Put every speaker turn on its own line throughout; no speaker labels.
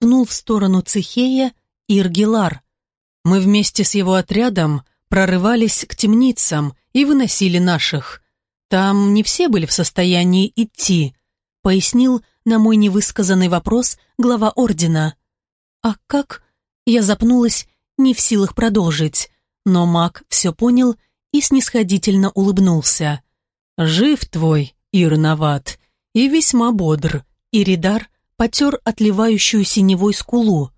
Пнул в сторону Цихея Иргилар. Мы вместе с его отрядом прорывались к темницам и выносили наших. Там не все были в состоянии идти, пояснил на мой невысказанный вопрос глава ордена. А как? Я запнулась, не в силах продолжить, но маг все понял и снисходительно улыбнулся. «Жив твой, Ирноват, и весьма бодр». Иридар потер отливающую синевой скулу.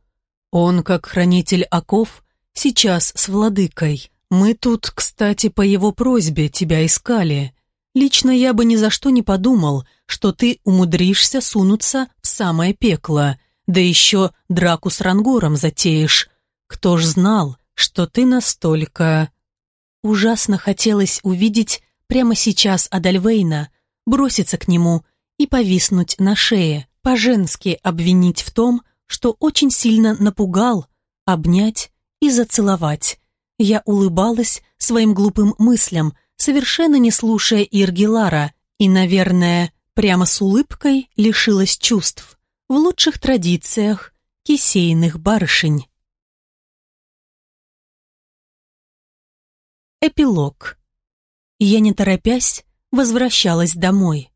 Он, как хранитель оков, сейчас с владыкой. Мы тут, кстати, по его просьбе тебя искали. Лично я бы ни за что не подумал, что ты умудришься сунуться в самое пекло, да еще драку с Рангором затеешь. Кто ж знал, что ты настолько... Ужасно хотелось увидеть прямо сейчас Адальвейна, броситься к нему и повиснуть на шее, по-женски обвинить в том, что очень сильно напугал, обнять и зацеловать. Я улыбалась своим глупым мыслям, совершенно не слушая Иргилара, и, наверное, прямо с улыбкой лишилась чувств. В лучших традициях кисейных барышень. Эпилог. Я, не торопясь, возвращалась домой.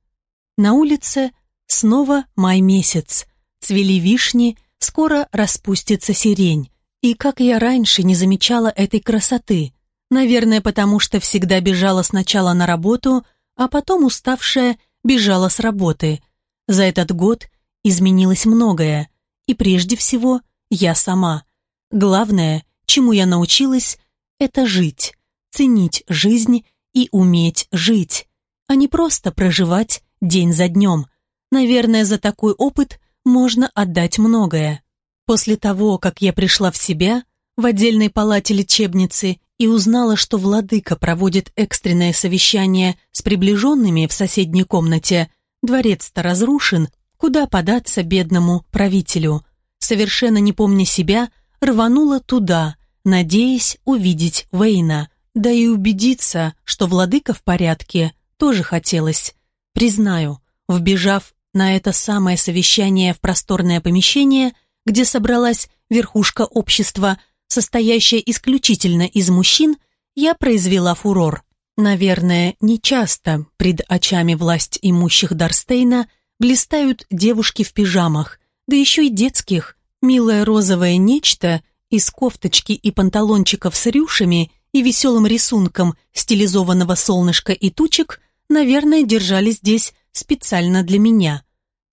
На улице снова май месяц. Цвели вишни, скоро распустится сирень. И как я раньше не замечала этой красоты. Наверное, потому что всегда бежала сначала на работу, а потом уставшая бежала с работы. За этот год изменилось многое. И прежде всего, я сама. Главное, чему я научилась, это жить ценить жизнь и уметь жить, а не просто проживать день за днем. Наверное, за такой опыт можно отдать многое. После того, как я пришла в себя в отдельной палате лечебницы и узнала, что владыка проводит экстренное совещание с приближенными в соседней комнате, дворец-то разрушен, куда податься бедному правителю. Совершенно не помня себя, рванула туда, надеясь увидеть Вейна. Да и убедиться, что владыка в порядке, тоже хотелось. Признаю, вбежав на это самое совещание в просторное помещение, где собралась верхушка общества, состоящая исключительно из мужчин, я произвела фурор. Наверное, нечасто пред очами власть имущих Дарстейна блистают девушки в пижамах, да еще и детских. Милое розовое нечто из кофточки и панталончиков с рюшами и веселым рисунком стилизованного солнышка и тучек, наверное, держали здесь специально для меня.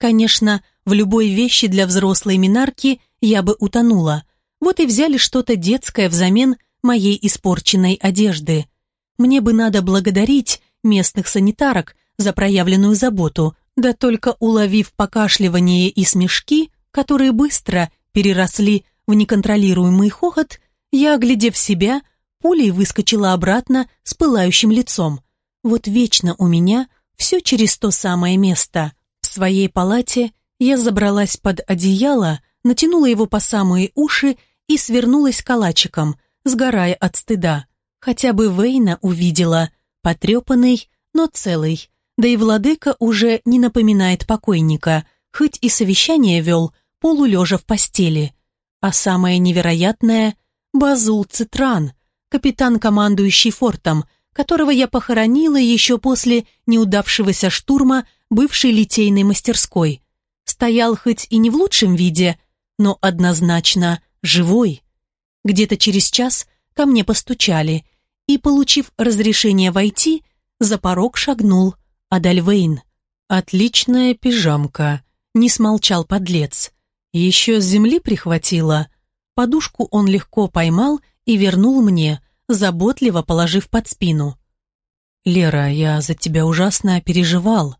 Конечно, в любой вещи для взрослой минарки я бы утонула. Вот и взяли что-то детское взамен моей испорченной одежды. Мне бы надо благодарить местных санитарок за проявленную заботу, да только уловив покашливание и смешки, которые быстро переросли в неконтролируемый хохот, я, оглядев себя, пулей выскочила обратно с пылающим лицом. Вот вечно у меня все через то самое место. Своей палате я забралась под одеяло, натянула его по самые уши и свернулась калачиком, сгорая от стыда. Хотя бы Вейна увидела, потрепанный, но целый. Да и владыка уже не напоминает покойника, хоть и совещание вел, полулежа в постели. А самое невероятное — Базул Цитран — капитан, командующий фортом, которого я похоронила еще после неудавшегося штурма бывшей литейной мастерской. Стоял хоть и не в лучшем виде, но однозначно живой. Где-то через час ко мне постучали, и, получив разрешение войти, за порог шагнул Адальвейн. «Отличная пижамка», — не смолчал подлец. «Еще с земли прихватила». Подушку он легко поймал и вернул мне, заботливо положив под спину. «Лера, я за тебя ужасно переживал.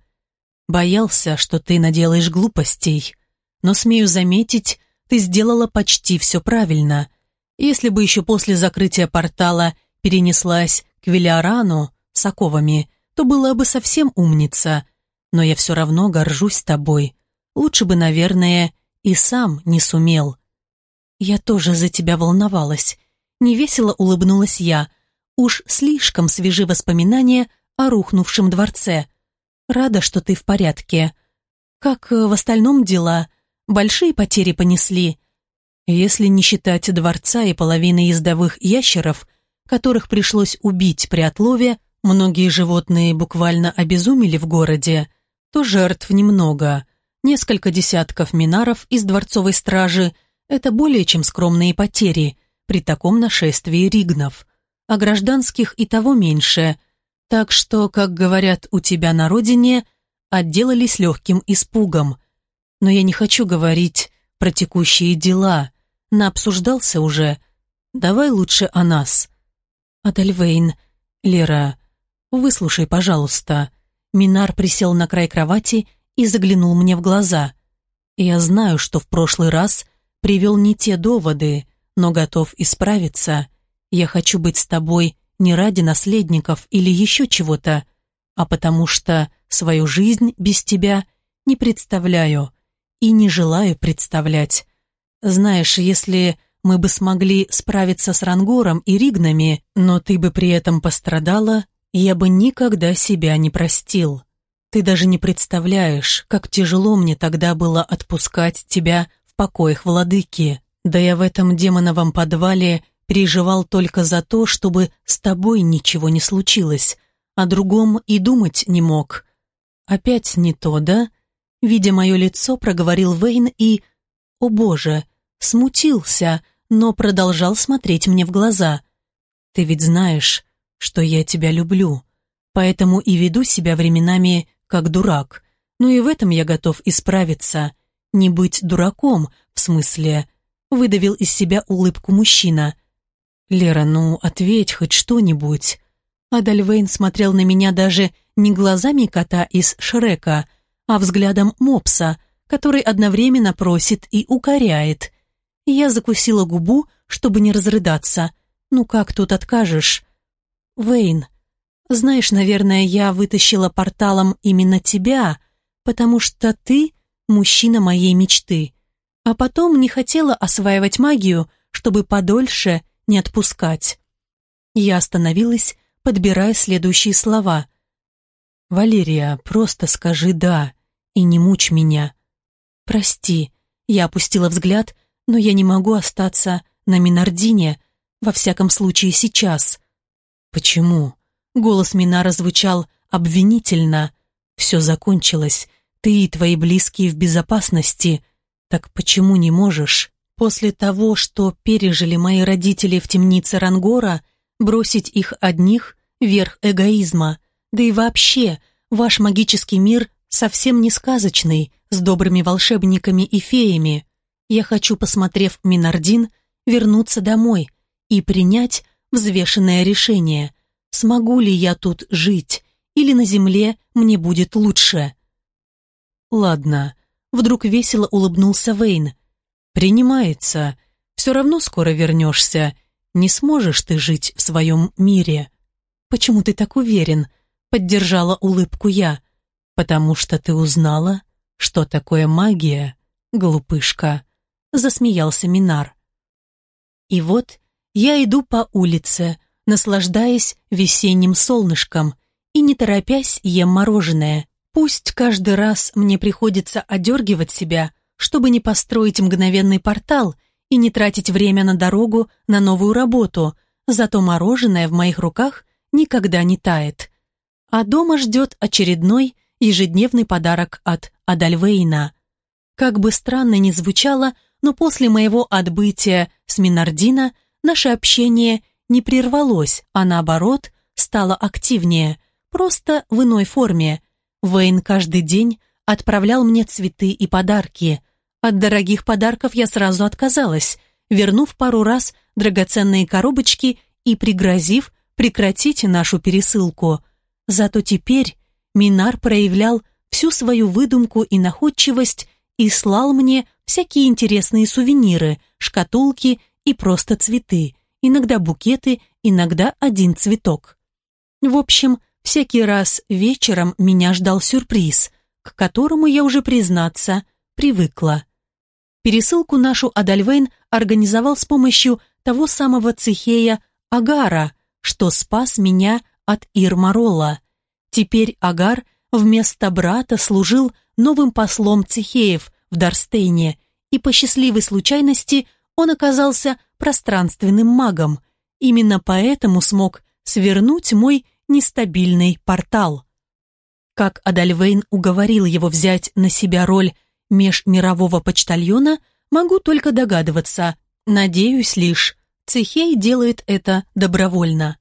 Боялся, что ты наделаешь глупостей. Но, смею заметить, ты сделала почти все правильно. Если бы еще после закрытия портала перенеслась к Велиорану с оковами, то была бы совсем умница. Но я все равно горжусь тобой. Лучше бы, наверное, и сам не сумел. Я тоже за тебя волновалась. Невесело улыбнулась я. Уж слишком свежи воспоминания о рухнувшем дворце. Рада, что ты в порядке. Как э, в остальном дела? большие потери понесли. Если не считать дворца и половины ездовых ящеров, которых пришлось убить при отлове, многие животные буквально обезумели в городе, то жертв немного. Несколько десятков минаров из дворцовой стражи – это более чем скромные потери при таком нашествии ригнов. А гражданских и того меньше. Так что, как говорят у тебя на родине, отделались легким испугом. Но я не хочу говорить про текущие дела. Наобсуждался уже. Давай лучше о нас. Адальвейн, Лера, выслушай, пожалуйста. Минар присел на край кровати и заглянул мне в глаза. Я знаю, что в прошлый раз привел не те доводы, но готов исправиться. Я хочу быть с тобой не ради наследников или еще чего-то, а потому что свою жизнь без тебя не представляю и не желаю представлять. Знаешь, если мы бы смогли справиться с Рангором и Ригнами, но ты бы при этом пострадала, я бы никогда себя не простил. Ты даже не представляешь, как тяжело мне тогда было отпускать тебя в покоях владыки. Да я в этом демоновом подвале переживал только за то, чтобы с тобой ничего не случилось, о другом и думать не мог. Опять не то, да? Видя мое лицо, проговорил Вейн и... О боже, смутился, но продолжал смотреть мне в глаза. Ты ведь знаешь, что я тебя люблю, поэтому и веду себя временами как дурак. Ну и в этом я готов исправиться. Не быть дураком, в смысле... Выдавил из себя улыбку мужчина. «Лера, ну, ответь хоть что-нибудь». Адальвейн смотрел на меня даже не глазами кота из Шрека, а взглядом мопса, который одновременно просит и укоряет. Я закусила губу, чтобы не разрыдаться. Ну как тут откажешь? Вейн, знаешь, наверное, я вытащила порталом именно тебя, потому что ты мужчина моей мечты. А потом не хотела осваивать магию, чтобы подольше не отпускать. Я остановилась, подбирая следующие слова. «Валерия, просто скажи «да» и не мучь меня». «Прости», я опустила взгляд, но я не могу остаться на Минардине, во всяком случае сейчас. «Почему?» Голос Минара звучал обвинительно. «Все закончилось. Ты и твои близкие в безопасности. Так почему не можешь?» После того, что пережили мои родители в темнице Рангора, бросить их одних – верх эгоизма. Да и вообще, ваш магический мир совсем не сказочный, с добрыми волшебниками и феями. Я хочу, посмотрев Минардин, вернуться домой и принять взвешенное решение – смогу ли я тут жить, или на земле мне будет лучше. Ладно, вдруг весело улыбнулся Вейн. Принимается. Все равно скоро вернешься. Не сможешь ты жить в своем мире. Почему ты так уверен? Поддержала улыбку я. Потому что ты узнала, что такое магия, глупышка. Засмеялся Минар. И вот я иду по улице, наслаждаясь весенним солнышком и не торопясь ем мороженое. Пусть каждый раз мне приходится одергивать себя, чтобы не построить мгновенный портал и не тратить время на дорогу на новую работу, зато мороженое в моих руках никогда не тает. А дома ждет очередной ежедневный подарок от Адальвейна. Как бы странно ни звучало, но после моего отбытия с Минардина наше общение не прервалось, а наоборот, стало активнее, просто в иной форме. Вейн каждый день отправлял мне цветы и подарки. От дорогих подарков я сразу отказалась, вернув пару раз драгоценные коробочки и пригрозив прекратить нашу пересылку. Зато теперь Минар проявлял всю свою выдумку и находчивость и слал мне всякие интересные сувениры, шкатулки и просто цветы иногда букеты, иногда один цветок. В общем, всякий раз вечером меня ждал сюрприз, к которому я уже, признаться, привыкла. Пересылку нашу Адальвейн организовал с помощью того самого цехея Агара, что спас меня от Ирмарола. Теперь Агар вместо брата служил новым послом цехеев в Дарстейне, и по счастливой случайности он оказался пространственным магом. Именно поэтому смог свернуть мой нестабильный портал. Как Адальвейн уговорил его взять на себя роль межмирового почтальона, могу только догадываться. Надеюсь лишь, Цехей делает это добровольно.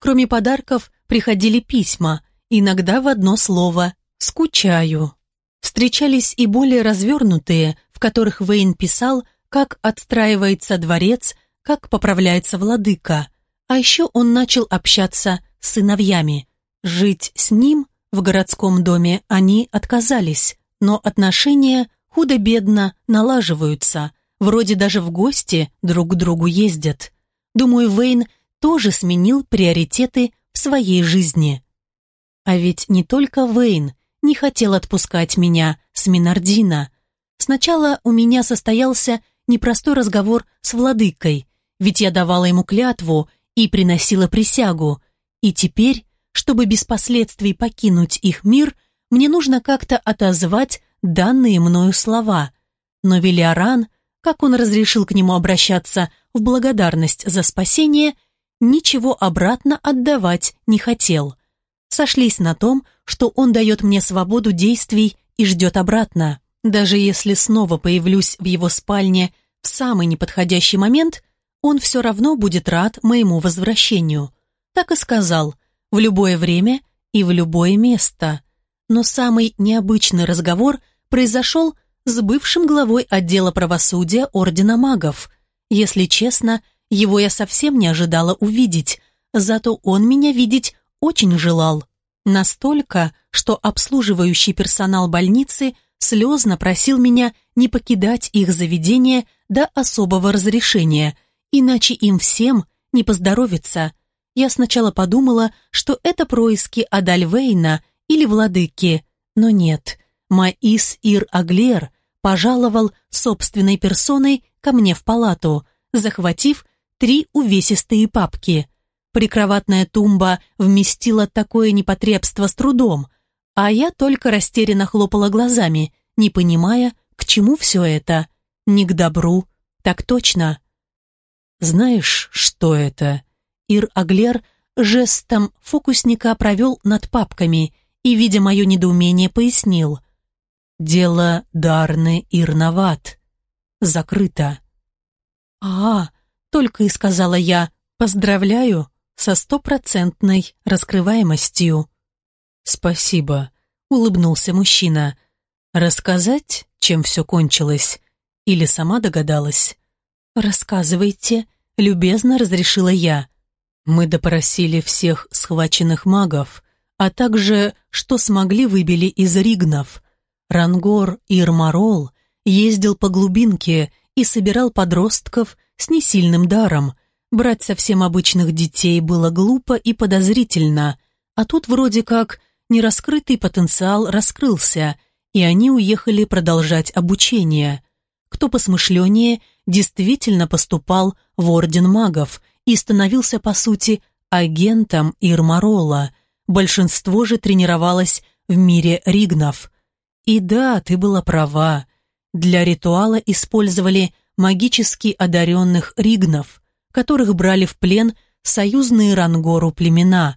Кроме подарков, приходили письма, иногда в одно слово «скучаю». Встречались и более развернутые, в которых Вейн писал, как отстраивается дворец, как поправляется владыка. А еще он начал общаться с сыновьями. Жить с ним в городском доме они отказались, но отношения худо-бедно налаживаются, вроде даже в гости друг к другу ездят. Думаю, Вейн тоже сменил приоритеты в своей жизни. А ведь не только Вейн не хотел отпускать меня с Минардина. Сначала у меня состоялся непростой разговор с владыкой, ведь я давала ему клятву и приносила присягу, и теперь, чтобы без последствий покинуть их мир, мне нужно как-то отозвать данные мною слова. Но Велиоран, как он разрешил к нему обращаться в благодарность за спасение, ничего обратно отдавать не хотел. Сошлись на том, что он дает мне свободу действий и ждет обратно. Даже если снова появлюсь в его спальне в самый неподходящий момент, он все равно будет рад моему возвращению. Так и сказал, в любое время и в любое место. Но самый необычный разговор произошел с бывшим главой отдела правосудия Ордена Магов. Если честно, его я совсем не ожидала увидеть, зато он меня видеть очень желал. Настолько, что обслуживающий персонал больницы слезно просил меня не покидать их заведение до особого разрешения, иначе им всем не поздоровится. Я сначала подумала, что это происки Адальвейна или владыки, но нет. Маис Ир Аглер пожаловал собственной персоной ко мне в палату, захватив три увесистые папки – Прикроватная тумба вместила такое непотребство с трудом, а я только растерянно хлопала глазами, не понимая, к чему все это. Не к добру, так точно. «Знаешь, что это?» Ир Аглер жестом фокусника провел над папками и, видя мое недоумение, пояснил. «Дело Дарны Ирноват. Закрыто». «А, только и сказала я, поздравляю» со стопроцентной раскрываемостью. «Спасибо», — улыбнулся мужчина. «Рассказать, чем все кончилось? Или сама догадалась?» «Рассказывайте», — любезно разрешила я. «Мы допросили всех схваченных магов, а также, что смогли, выбили из ригнов. Рангор Ирмарол ездил по глубинке и собирал подростков с несильным даром, Брать совсем обычных детей было глупо и подозрительно, а тут вроде как нераскрытый потенциал раскрылся, и они уехали продолжать обучение. Кто посмышленнее, действительно поступал в Орден магов и становился, по сути, агентом Ирмарола. Большинство же тренировалось в мире ригнов. И да, ты была права. Для ритуала использовали магически одаренных ригнов – которых брали в плен союзные Рангору племена.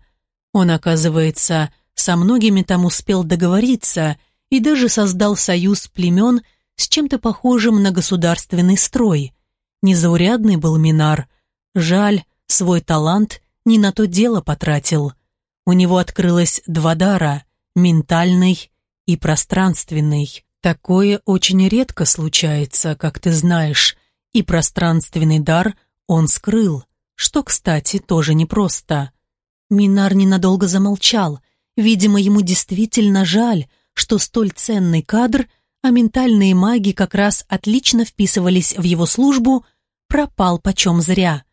Он, оказывается, со многими там успел договориться и даже создал союз племен с чем-то похожим на государственный строй. Незаурядный был Минар. Жаль, свой талант не на то дело потратил. У него открылось два дара – ментальный и пространственный. Такое очень редко случается, как ты знаешь, и пространственный дар – он скрыл, что, кстати, тоже непросто. Минар ненадолго замолчал. Видимо, ему действительно жаль, что столь ценный кадр, а ментальные маги как раз отлично вписывались в его службу, пропал почем зря.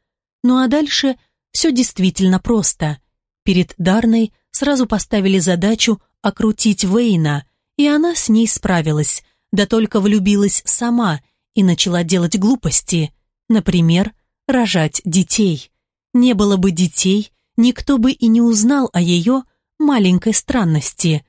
Ну а дальше все действительно просто. Перед Дарной сразу поставили задачу окрутить Вейна, и она с ней справилась, да только влюбилась сама и начала делать глупости. Например, рожать детей. Не было бы детей, никто бы и не узнал о ее маленькой странности.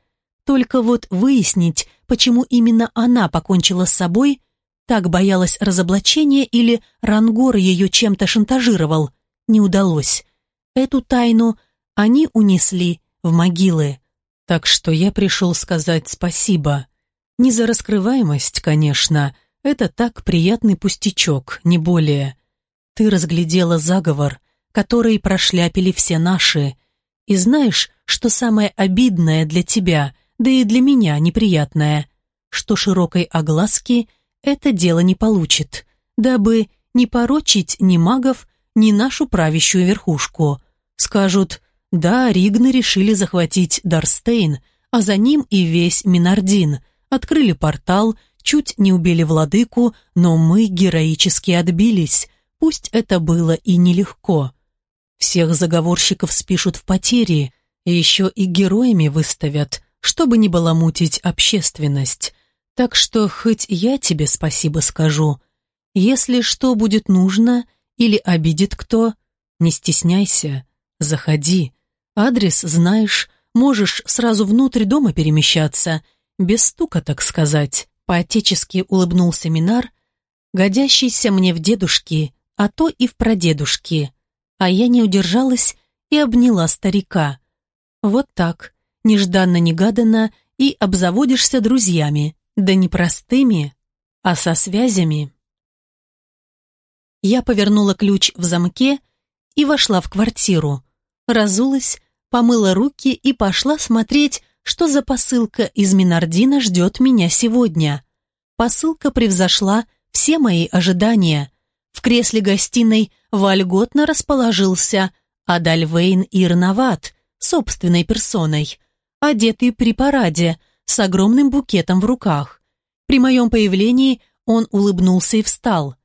Только вот выяснить, почему именно она покончила с собой, так боялась разоблачения или Рангор ее чем-то шантажировал, не удалось. Эту тайну они унесли в могилы. Так что я пришел сказать спасибо. Не за раскрываемость, конечно, это так приятный пустячок, не более. Ты разглядела заговор, который прошляпили все наши. И знаешь, что самое обидное для тебя, да и для меня неприятное, что широкой огласки это дело не получит, дабы не порочить ни магов, ни нашу правящую верхушку. Скажут, да, Ригны решили захватить Дарстейн, а за ним и весь Минардин. Открыли портал, чуть не убили владыку, но мы героически отбились. Пусть это было и нелегко. Всех заговорщиков спишут в потери, еще и героями выставят, чтобы не баламутить общественность. Так что хоть я тебе спасибо скажу. Если что будет нужно или обидит кто, не стесняйся, заходи. Адрес знаешь, можешь сразу внутрь дома перемещаться, без стука, так сказать. Поотечески улыбнулся Минар, годящийся мне в дедушки, а то и в прадедушки. А я не удержалась и обняла старика. Вот так, нежданно-негаданно, и обзаводишься друзьями, да не простыми, а со связями. Я повернула ключ в замке и вошла в квартиру. Разулась, помыла руки и пошла смотреть, что за посылка из Минардина ждет меня сегодня. Посылка превзошла все мои ожидания. В кресле гостиной вольготно расположился Адальвейн Ирноват собственной персоной, одетый при параде, с огромным букетом в руках. При моем появлении он улыбнулся и встал.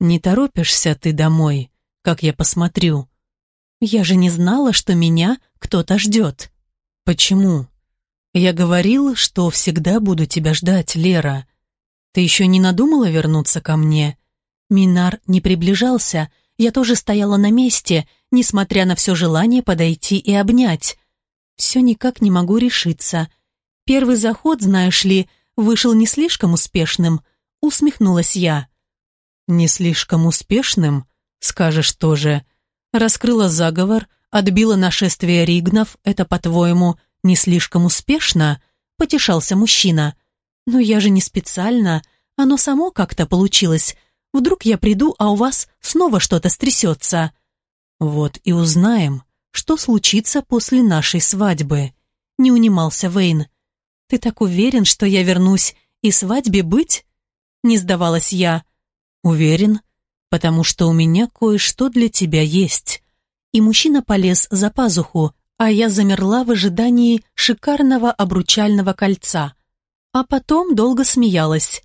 «Не торопишься ты домой, как я посмотрю?» Я же не знала, что меня кто-то ждет. Почему? Я говорил, что всегда буду тебя ждать, Лера. Ты еще не надумала вернуться ко мне? Минар не приближался, я тоже стояла на месте, несмотря на все желание подойти и обнять. Все никак не могу решиться. Первый заход, знаешь ли, вышел не слишком успешным, усмехнулась я. Не слишком успешным, скажешь тоже, Раскрыла заговор, отбила нашествие ригнов, это, по-твоему, не слишком успешно?» — потешался мужчина. «Но я же не специально, оно само как-то получилось. Вдруг я приду, а у вас снова что-то стрясется». «Вот и узнаем, что случится после нашей свадьбы», — не унимался Вейн. «Ты так уверен, что я вернусь и свадьбе быть?» Не сдавалась я. «Уверен», потому что у меня кое-что для тебя есть». И мужчина полез за пазуху, а я замерла в ожидании шикарного обручального кольца. А потом долго смеялась.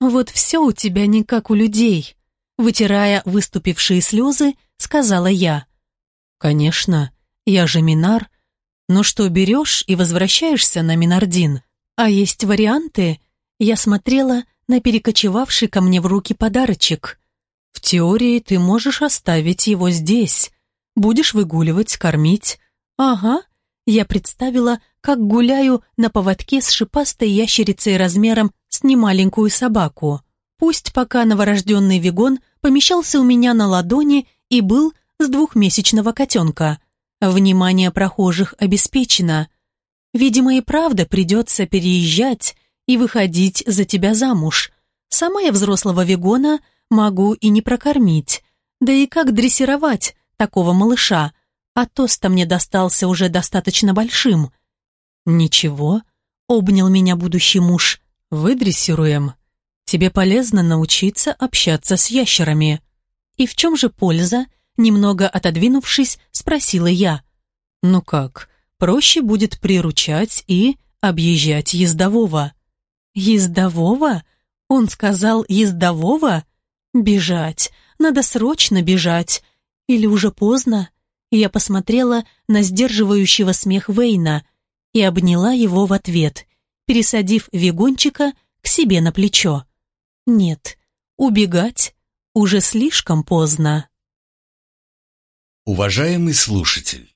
«Вот все у тебя не как у людей», вытирая выступившие слезы, сказала я. «Конечно, я же Минар. Но что берешь и возвращаешься на Минардин? А есть варианты?» Я смотрела на перекочевавший ко мне в руки подарочек. В теории ты можешь оставить его здесь. Будешь выгуливать, кормить. Ага. Я представила, как гуляю на поводке с шипастой ящерицей размером с немаленькую собаку. Пусть пока новорожденный вегон помещался у меня на ладони и был с двухмесячного котенка. Внимание прохожих обеспечено. Видимо, и правда придется переезжать и выходить за тебя замуж. Сама я взрослого вегона – могу и не прокормить. Да и как дрессировать такого малыша? А тост мне достался уже достаточно большим. Ничего, обнял меня будущий муж. Выдрессируем. Тебе полезно научиться общаться с ящерами. И в чем же польза? Немного отодвинувшись, спросила я. Ну как, проще будет приручать и объезжать ездового. Ездового? Он сказал ездового? Бежать. Надо срочно бежать. Или уже поздно? Я посмотрела на сдерживающего смех Вейна и обняла его в ответ, пересадив вегончика к себе на плечо. Нет, убегать уже слишком поздно.
Уважаемый слушатель!